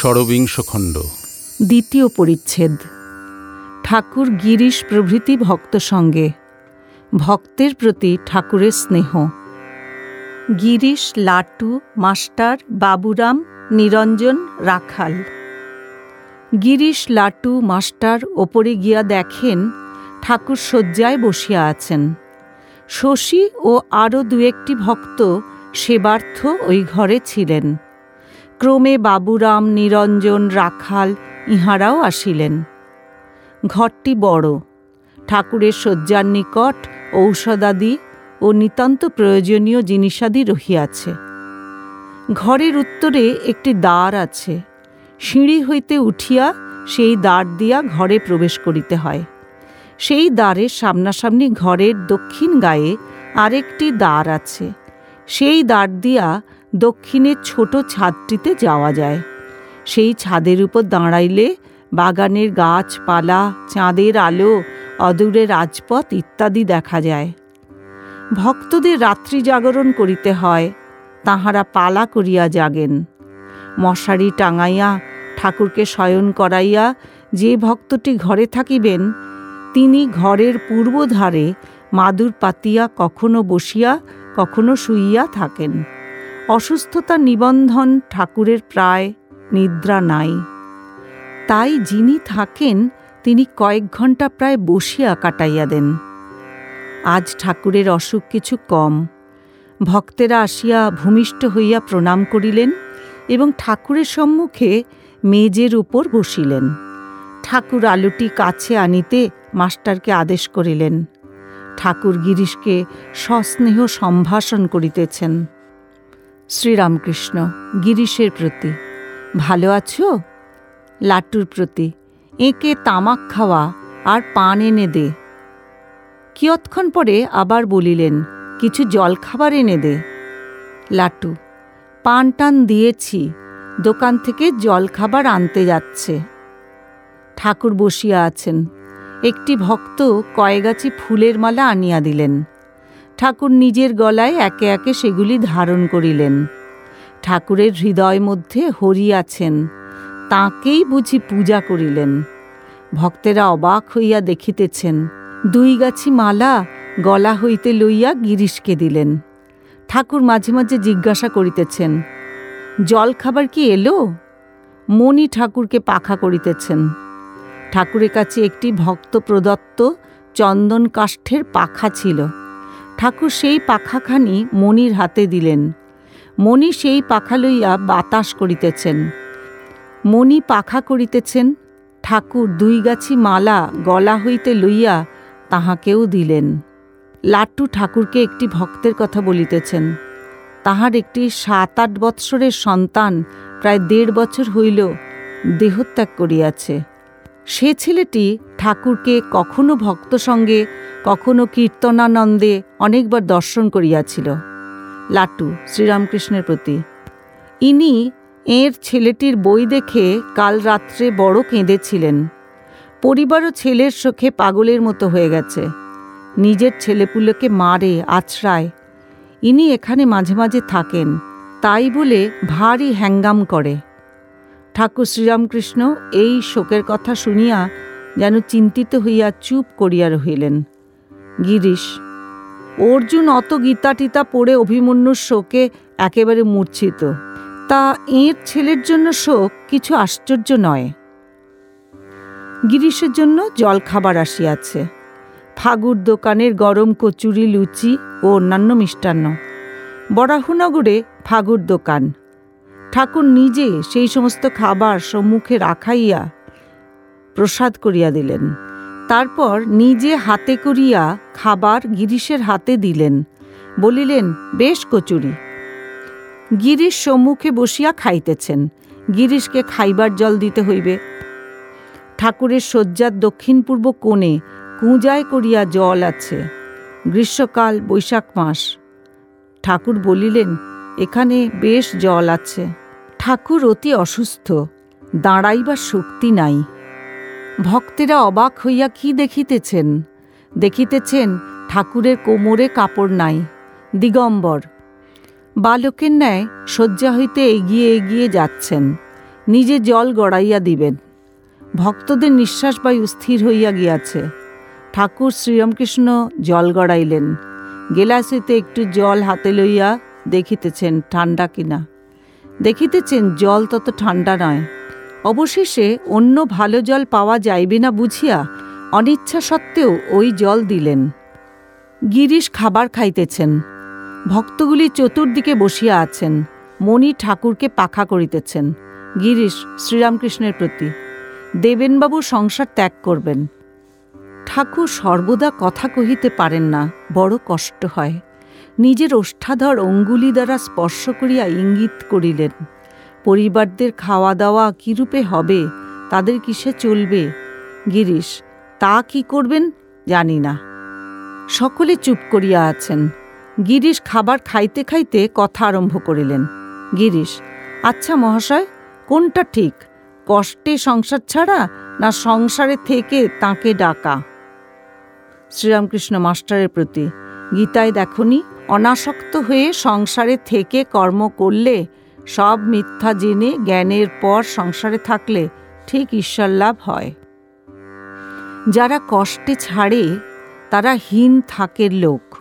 ষড়বিংশ খণ্ড। দ্বিতীয় পরিচ্ছেদ। ঠাকুর গিরিশ প্রভৃতি ভক্ত সঙ্গে। ভক্তের প্রতি ঠাকুরের স্নেহ। গিরিশ, লাটু, মাস্টার, বাবুরাম, নিরঞ্জন, রাখাল। গিরিশ, লাটু, মাস্টার ওপরে গিয়া দেখেন ঠাকুর শয্যায় বসিয়া আছেন। শশী ও আরও দু একটি ভক্ত সেবার্থ ওই ঘরে ছিলেন। ক্রমে বাবুরাম, নিরঞ্জন, রাখাল ইহারাও আসিলেন। ঘরটি বড়। ঠাকুরের শয্যার নিকট ঔষধাদি ও নিতান্ত প্রয়োজনীয় জিনিসাদি রহিয়াছে। ঘরের উত্তরে একটি দ্বার আছে। সিঁড়ি হইতে উঠিয়া সেই দ্বার দিয়া ঘরে প্রবেশ করিতে হয়। সেই দ্বারের সামনাসামনি ঘরের দক্ষিণ গায়ে আরেকটি দ্বার আছে। সেই দ্বার দিয়া দক্ষিণের ছোট ছাদটিতে যাওয়া যায়। সেই ছাদের উপর দাঁড়াইলে বাগানের গাছপালা, চাঁদের আলো, অদূরে রাজপথ ইত্যাদি দেখা যায়। ভক্তদের রাত্রি জাগরণ করিতে হয়, তাহারা পালা করিয়া জাগেন। মশারি টাঙাইয়া, ঠাকুরকে শয়ন করাইয়া যে ভক্তটি ঘরে থাকিবেন, তিনি ঘরের পূর্বধারে মাদুর পাতিয়া কখনো বসিয়া, কখনো শুইয়া থাকেন। অসুস্থতা নিবন্ধন ঠাকুরের প্রায় নিদ্রা নাই। তাই যিনি থাকেন, তিনি কয়েক ঘণ্টা প্রায় বসিয়া কাটাইয়া দেন। আজ ঠাকুরের অসুখ কিছু কম। ভক্তেরা আসিয়া ভূমিষ্ঠ হইয়া প্রণাম করিলেন এবং ঠাকুরের সম্মুখে মেজের উপর বসিলেন। ঠাকুর আলুটি কাছে আনিতে মাস্টারকে আদেশ করিলেন। ঠাকুর গিরিশকে সস্নেহ সম্ভাষণ করিতেছেন। শ্রীরামকৃষ্ণ, গিরিশের প্রতি। ভালো আছো? লাট্টুর প্রতি। একে তামাক খাওয়া আর পান এনে দে। কিয়ৎক্ষণ পরে আবার বলিলেন, কিছু জল খাবার এনে দে। লাট্টু, পান টান দিয়েছি। দোকান থেকে জল খাবার আনতে যাচ্ছে। ঠাকুর বসিয়া আছেন। একটি ভক্ত কয়েগাছি ফুলের মালা আনিয়া দিলেন। ঠাকুর নিজের গলায় একে একে সেগুলি ধারণ করিলেন। ঠাকুরের হৃদয় মধ্যে হরি আছেন, তাঁকেই বুঝি পূজা করিলেন। ভক্তেরা অবাক হইয়া দেখিতেছেন, দুই গাছি মালা গলা হইতে লইয়া গিরিশকে দিলেন। ঠাকুর মাঝে মাঝে জিজ্ঞাসা করিতেছেন, জল খাবার কি এলো? মণি ঠাকুরকে পাখা করিতেছেন, ঠাকুরের কাছে একটি ভক্ত প্রদত্ত চন্দন কাষ্ঠের পাখা ছিল ঠাকুর সেই পাখাখানি মণির হাতে দিলেন। মণি সেই পাখা লইয়া বাতাস করিতেছেন। মণি পাখা করিতেছেন, ঠাকুর দুই গাছি মালা গলা হইতে লইয়া তাহাকেও দিলেন। লাট্টু ঠাকুরকে একটি ভক্তের কথা বলিতেছেন, তাহার একটি সাত আট বৎসরের সন্তান প্রায় দেড় বছর হইল দেহত্যাগ করিয়াছে। সে ছেলেটি ঠাকুরকে কখনো ভক্ত সঙ্গে কখনো কীর্তনানন্দে অনেকবার দর্শন করিয়াছিল। লাটু, শ্রীরামকৃষ্ণের প্রতি। ইনি এর ছেলেটির বই দেখে কাল রাত্রে বড় কেঁদেছিলেন। পরিবারও ছেলের চোখে পাগলের মতো হয়ে গেছে। নিজের ছেলেপুলোকে মারে, আছড়ায়। ইনি এখানে মাঝে মাঝে থাকেন, তাই বলে ভারী হ্যাঙ্গাম করে। ঠাকুর শ্রীরামকৃষ্ণ এই শোকের কথা শুনিয়া যেন চিন্তিত হইয়া চুপ করিয়া রহিলেন। গিরিশ। অর্জুন অত গীতা টিতা পড়ে অভিমন্যুর শোকে একেবারে মূর্ছিত। তা এর ছেলের জন্য শোক কিছু আশ্চর্য নয়। গিরিশের জন্য জলখাবার আসিয়াছে। ফাগুর দোকানের গরম কচুরি, লুচি ও অন্যান্য মিষ্টান্ন। বরাহনগরে ফাগুর দোকান। ঠাকুর নিজে সেই সমস্ত খাবার সম্মুখে রাখাইয়া প্রসাদ করিয়া দিলেন। তারপর নিজে হাতে করিয়া খাবার গিরিশের হাতে দিলেন। বলিলেন, বেশ কচুরি। গিরিশ সম্মুখে বসিয়া খাইতেছেন। গিরিশকে খাইবার জল দিতে হইবে। ঠাকুরের শয্যার দক্ষিণ পূর্ব কোণে কুঁজায় করিয়া জল আছে। গ্রীষ্মকাল, বৈশাখ মাস। ঠাকুর বলিলেন, এখানে বেশ জল আছে। ঠাকুর অতি অসুস্থ। দাঁড়াইবার শক্তি নাই। ভক্তেরা অবাক হইয়া কি দেখিতেছেন? দেখিতেছেন ঠাকুরের কোমরে কাপড় নাই, দিগম্বর। বালকের ন্যায় শয্যা হইতে এগিয়ে এগিয়ে যাচ্ছেন, নিজে জল গড়াইয়া দিবেন। ভক্তদের নিঃশ্বাস বায়ু স্থির হইয়া গিয়াছে। ঠাকুর শ্রীরামকৃষ্ণ জল গড়াইলেন গেলাস হইতে একটু জল হাতে লইয়া দেখিতেছেন ঠান্ডা কিনা। দেখিতেছেন জল তত ঠান্ডা নয় অবশেষে অন্য ভালো জল পাওয়া যাইবে না বুঝিয়া অনিচ্ছা সত্ত্বেও ওই জল দিলেন। গিরিশ খাবার খাইতেছেন। ভক্তগুলি চতুর্দিকে বসিয়া আছেন। মণি ঠাকুরকে পাখা করিতেছেন। গিরিশ শ্রীরামকৃষ্ণের প্রতি, দেবেনবাবু সংসার ত্যাগ করবেন। ঠাকুর সর্বদা কথা কহিতে পারেন না, বড় কষ্ট হয়। নিজের ওষ্ঠাধর অঙ্গুলি দ্বারা স্পর্শ করিয়া ইঙ্গিত করিলেন। পরিবারদের খাওয়া দাওয়া কীরূপে হবে? তাদের কিসে চলবে? গিরিশ, তা কি করবেন? জানি না। সকলে চুপ করিয়া আছেন। গিরিশ খাবার খাইতে খাইতে কথা আরম্ভ করিলেন। গিরিশ আচ্ছা মহাশয়, কোনটা ঠিক? কষ্টে সংসার ছাড়া না সংসারে থেকে তাকে ডাকা? শ্রীরামকৃষ্ণ মাস্টারের প্রতি, গীতায় দেখনি, অনাসক্ত হয়ে সংসারে থেকে কর্ম করলে সব মিথ্যা জেনে জ্ঞানের পর সংসারে থাকলে ঠিক ঈশ্বর লাভ হয়। যারা কষ্টে ছাড়ে, তারা হীন থাকের লোক।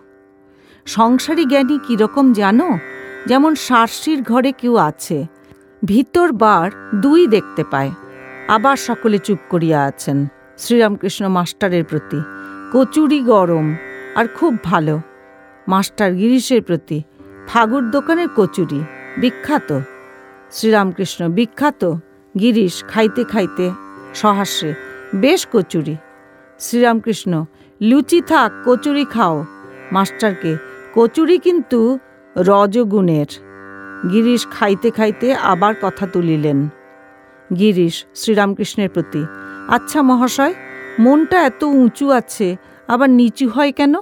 সংসারী জ্ঞানী কীরকম জানো? যেমন সার্সির ঘরে কেউ আছে, ভিতর বার দুই দেখতে পায়, আবার সকলে চুপ করিয়া আছেন। শ্রীরামকৃষ্ণ মাস্টারের প্রতি, কচুরি গরম আর খুব ভালো। মাস্টার গিরিশের প্রতি, ফাগুর দোকানের কচুরি। বিখ্যাত। শ্রীরামকৃষ্ণ বিখ্যাত গিরিশ খাইতে খাইতে সহাস্যে বেশ কচুরি। শ্রীরামকৃষ্ণ, লুচি থাক, কচুরি খাও। মাস্টারকে, কচুরি কিন্তু রজগুণের গিরিশ খাইতে খাইতে আবার কথা তুলিলেন। গিরিশ শ্রীরামকৃষ্ণের প্রতি আচ্ছা মহাশয়, মনটা এত উঁচু আছে, আবার নিচু হয় কেন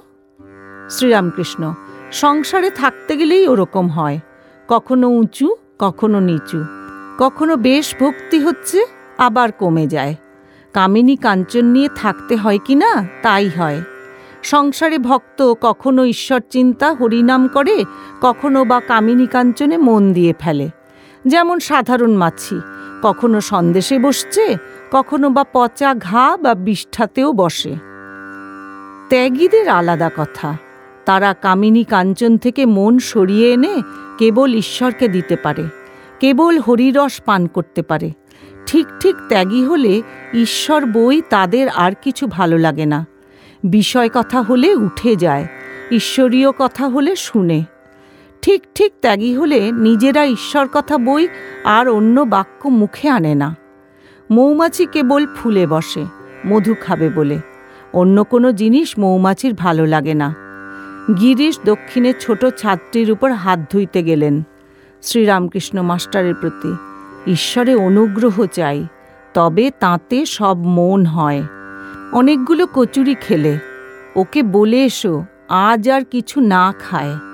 শ্রীরামকৃষ্ণ, সংসারে থাকতে গেলেই ওরকম হয়। কখনো উঁচু, কখনো নিচু। কখনো বেশ ভক্তি হচ্ছে, আবার কমে যায়। কামিনী কাঞ্চন নিয়ে থাকতে হয় কি না, তাই হয়। সংসারে ভক্ত কখনো ঈশ্বর চিন্তা, হরিনাম করে, কখনো বা কামিনী কাঞ্চনে মন দিয়ে ফেলে। যেমন সাধারণ মাছি, কখনো সন্দেশে বসছে, কখনো বা পচা ঘা বা বিষ্ঠাতেও বসে। ত্যাগীদের আলাদা কথা। তারা কামিনী কাঞ্চন থেকে মন সরিয়ে এনে কেবল ঈশ্বরকে দিতে পারে, কেবল হরিরস পান করতে পারে। ঠিক ঠিক ত্যাগী হলে ঈশ্বর বই তাদের আর কিছু ভালো লাগে না। বিষয় কথা হলে উঠে যায়, ঈশ্বরীয় কথা হলে শুনে। ঠিক ঠিক ত্যাগী হলে নিজেরা ঈশ্বর কথা বই আর অন্য বাক্য মুখে আনে না। মৌমাছি কেবল ফুলে বসে, মধু খাবে বলে। অন্য কোনো জিনিস মৌমাছির ভালো লাগে না। গিরিশ দক্ষিণে ছোট ছাত্রীর উপর হাত ধুইতে গেলেন। শ্রীরামকৃষ্ণ মাস্টারের প্রতি, ঈশ্বরে অনুগ্রহ চাই, তবে তাতে সব মন হয়। অনেকগুলো কচুরি খেলে, ওকে বলে এসো, আজ আর কিছু না খায়।